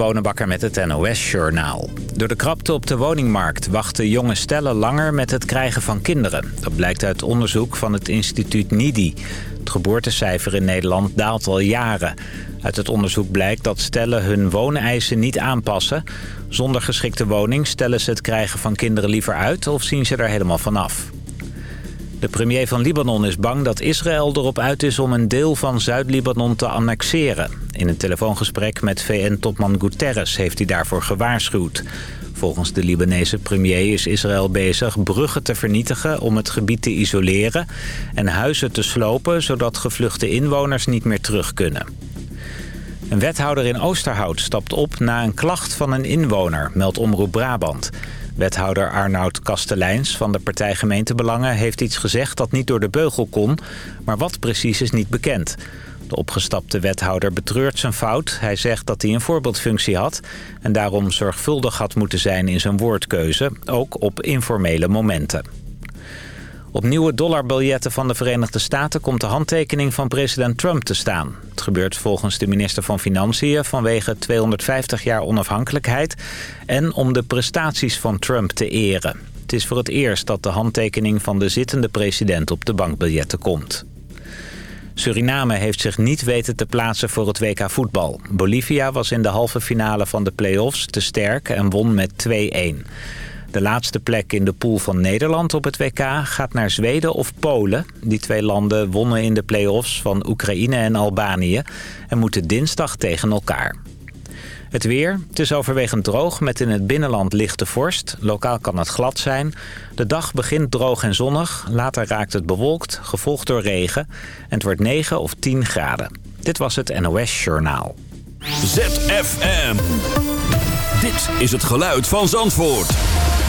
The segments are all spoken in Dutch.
Wonenbakker met het NOS-journaal. Door de krapte op de woningmarkt wachten jonge stellen langer met het krijgen van kinderen. Dat blijkt uit onderzoek van het instituut NIDI. Het geboortecijfer in Nederland daalt al jaren. Uit het onderzoek blijkt dat stellen hun wooneisen niet aanpassen. Zonder geschikte woning stellen ze het krijgen van kinderen liever uit of zien ze er helemaal vanaf. De premier van Libanon is bang dat Israël erop uit is om een deel van Zuid-Libanon te annexeren. In een telefoongesprek met VN-topman Guterres heeft hij daarvoor gewaarschuwd. Volgens de Libanese premier is Israël bezig bruggen te vernietigen om het gebied te isoleren... en huizen te slopen zodat gevluchte inwoners niet meer terug kunnen. Een wethouder in Oosterhout stapt op na een klacht van een inwoner, meldt Omroep Brabant... Wethouder Arnoud Kasteleins van de partij Gemeentebelangen heeft iets gezegd dat niet door de beugel kon, maar wat precies is niet bekend. De opgestapte wethouder betreurt zijn fout. Hij zegt dat hij een voorbeeldfunctie had en daarom zorgvuldig had moeten zijn in zijn woordkeuze, ook op informele momenten. Op nieuwe dollarbiljetten van de Verenigde Staten komt de handtekening van president Trump te staan. Het gebeurt volgens de minister van Financiën vanwege 250 jaar onafhankelijkheid en om de prestaties van Trump te eren. Het is voor het eerst dat de handtekening van de zittende president op de bankbiljetten komt. Suriname heeft zich niet weten te plaatsen voor het WK voetbal. Bolivia was in de halve finale van de play-offs te sterk en won met 2-1. De laatste plek in de pool van Nederland op het WK gaat naar Zweden of Polen. Die twee landen wonnen in de play-offs van Oekraïne en Albanië... en moeten dinsdag tegen elkaar. Het weer. Het is overwegend droog met in het binnenland lichte vorst. Lokaal kan het glad zijn. De dag begint droog en zonnig. Later raakt het bewolkt, gevolgd door regen. En het wordt 9 of 10 graden. Dit was het NOS Journaal. ZFM. Dit is het geluid van Zandvoort.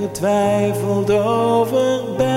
getwijfeld over.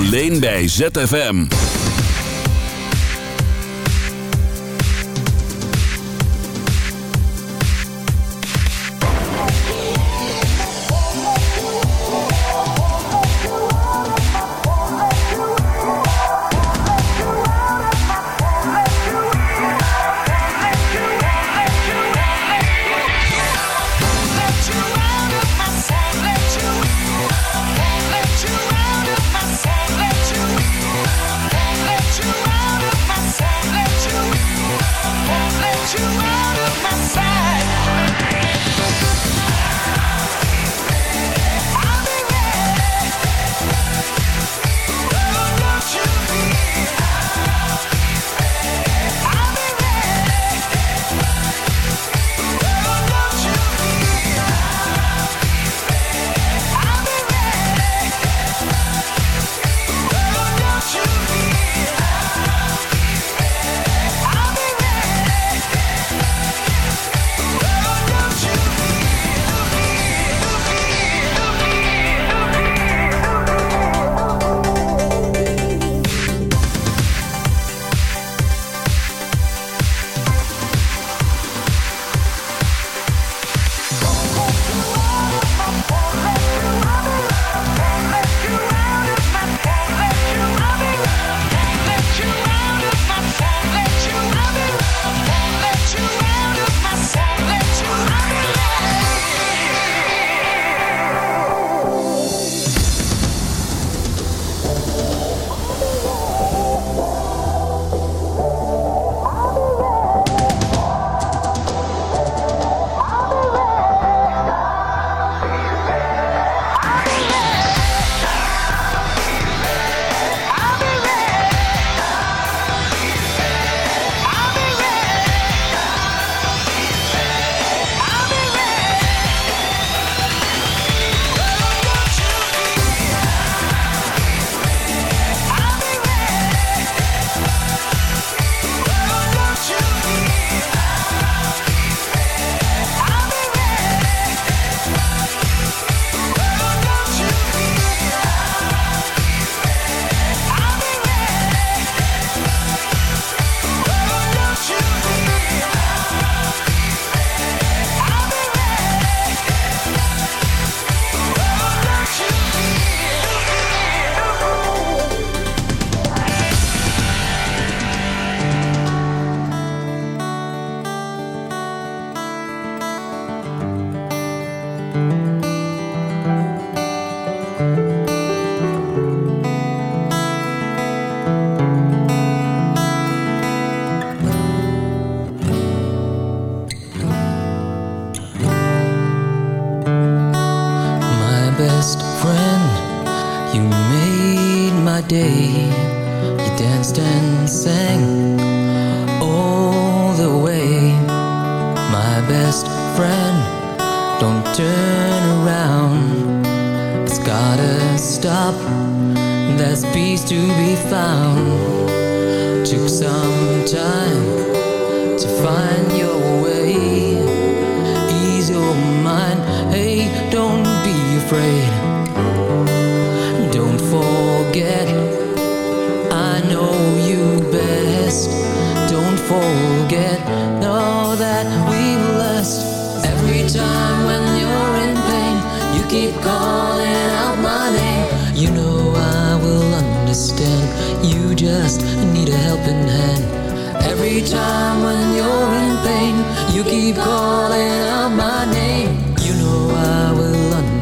Alleen bij ZFM.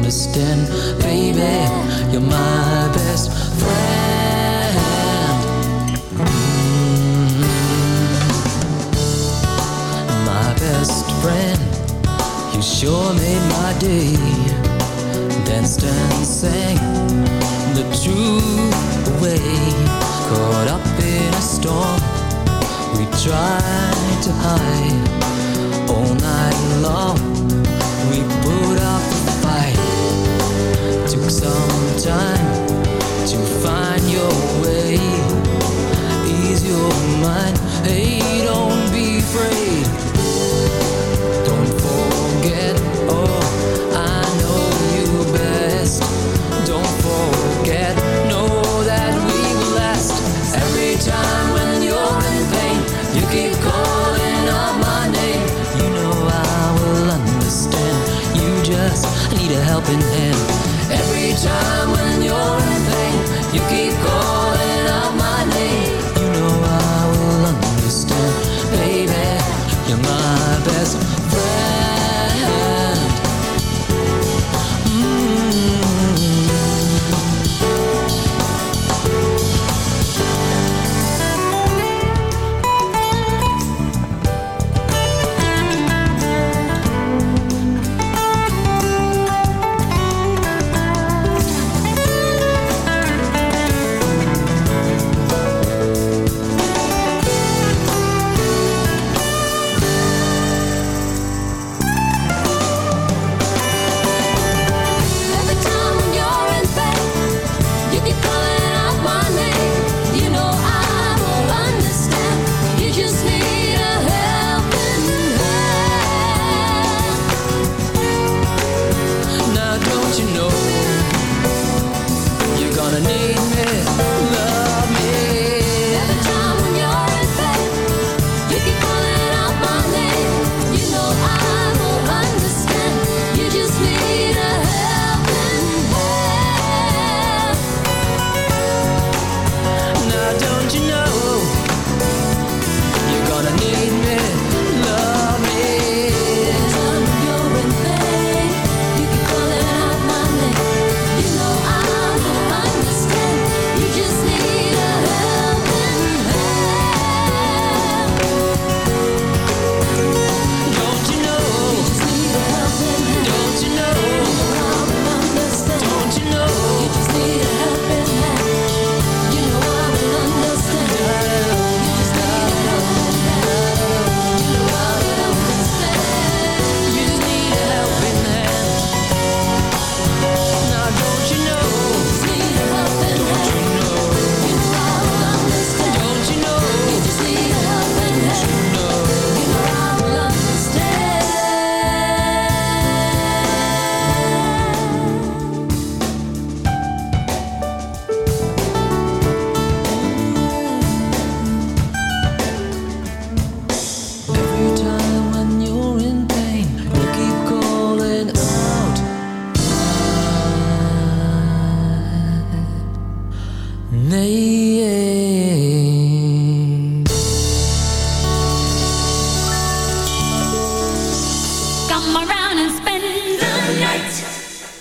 Understand, baby. You're my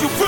you feel?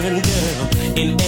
Girl in